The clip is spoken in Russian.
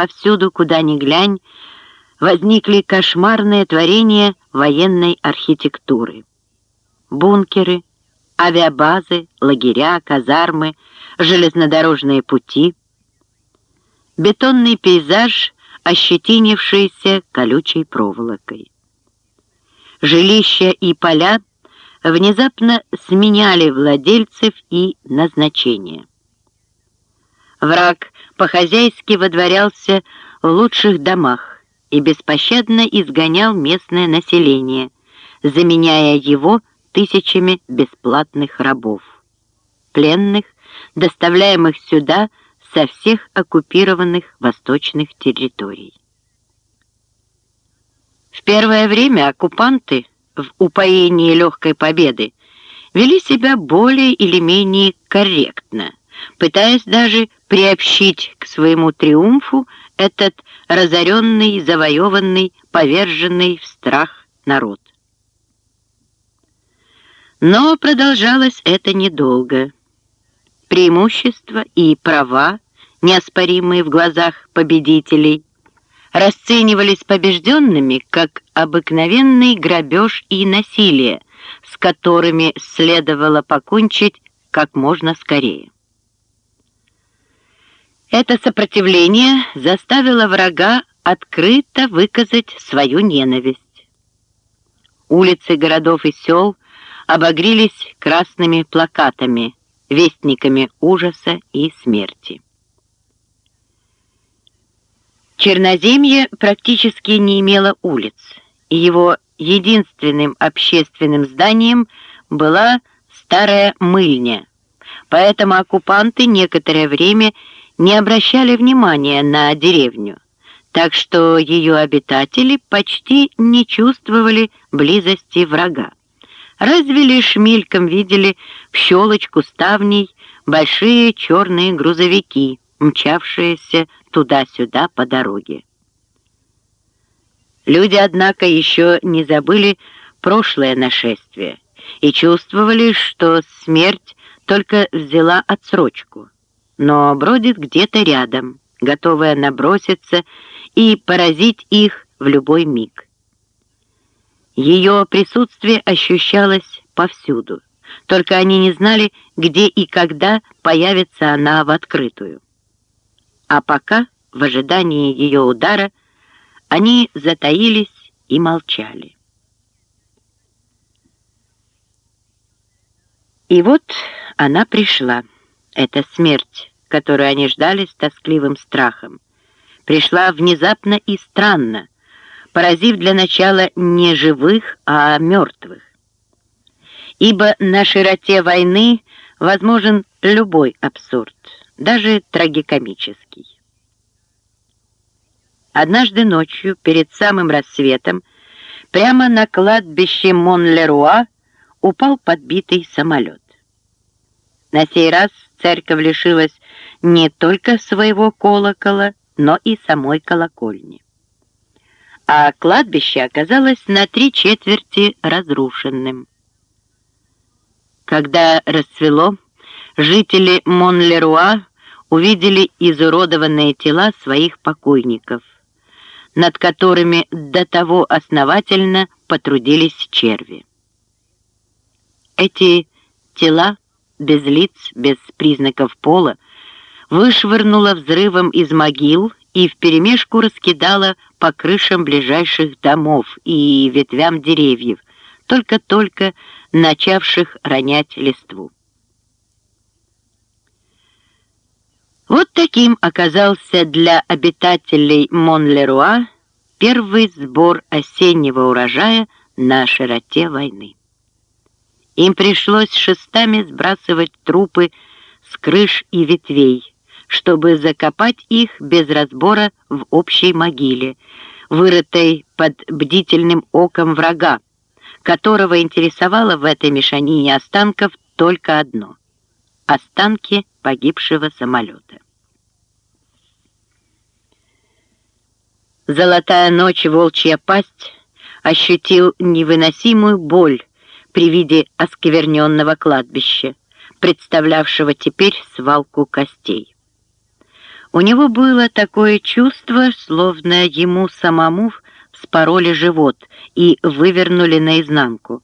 повсюду, куда ни глянь, возникли кошмарные творения военной архитектуры. Бункеры, авиабазы, лагеря, казармы, железнодорожные пути. Бетонный пейзаж, ощетинившийся колючей проволокой. Жилища и поля внезапно сменяли владельцев и назначения. Враг по-хозяйски водворялся в лучших домах и беспощадно изгонял местное население, заменяя его тысячами бесплатных рабов, пленных, доставляемых сюда со всех оккупированных восточных территорий. В первое время оккупанты в упоении легкой победы вели себя более или менее корректно, пытаясь даже приобщить к своему триумфу этот разоренный, завоеванный, поверженный в страх народ. Но продолжалось это недолго. Преимущества и права, неоспоримые в глазах победителей, расценивались побежденными как обыкновенный грабеж и насилие, с которыми следовало покончить как можно скорее. Это сопротивление заставило врага открыто выказать свою ненависть. Улицы городов и сел обогрелись красными плакатами, вестниками ужаса и смерти. Черноземье практически не имело улиц, и его единственным общественным зданием была старая мыльня, поэтому оккупанты некоторое время не обращали внимания на деревню, так что ее обитатели почти не чувствовали близости врага. Разве лишь мельком видели в щелочку ставней большие черные грузовики, мчавшиеся туда-сюда по дороге. Люди, однако, еще не забыли прошлое нашествие и чувствовали, что смерть только взяла отсрочку но бродит где-то рядом, готовая наброситься и поразить их в любой миг. Ее присутствие ощущалось повсюду, только они не знали, где и когда появится она в открытую. А пока, в ожидании ее удара, они затаились и молчали. И вот она пришла, эта смерть, которую они ждали с тоскливым страхом, пришла внезапно и странно, поразив для начала не живых, а мертвых. Ибо на широте войны возможен любой абсурд, даже трагикомический. Однажды ночью, перед самым рассветом, прямо на кладбище Монлеруа упал подбитый самолет. На сей раз церковь лишилась не только своего колокола, но и самой колокольни. А кладбище оказалось на три четверти разрушенным. Когда расцвело, жители Монлеруа увидели изуродованные тела своих покойников, над которыми до того основательно потрудились черви. Эти тела без лиц, без признаков пола, вышвырнула взрывом из могил и вперемешку раскидала по крышам ближайших домов и ветвям деревьев, только-только начавших ронять листву. Вот таким оказался для обитателей Монлеруа первый сбор осеннего урожая на широте войны. Им пришлось шестами сбрасывать трупы с крыш и ветвей, чтобы закопать их без разбора в общей могиле, вырытой под бдительным оком врага, которого интересовало в этой мешанине останков только одно — останки погибшего самолета. Золотая ночь волчья пасть ощутил невыносимую боль, при виде оскверненного кладбища, представлявшего теперь свалку костей. У него было такое чувство, словно ему самому вспороли живот и вывернули наизнанку.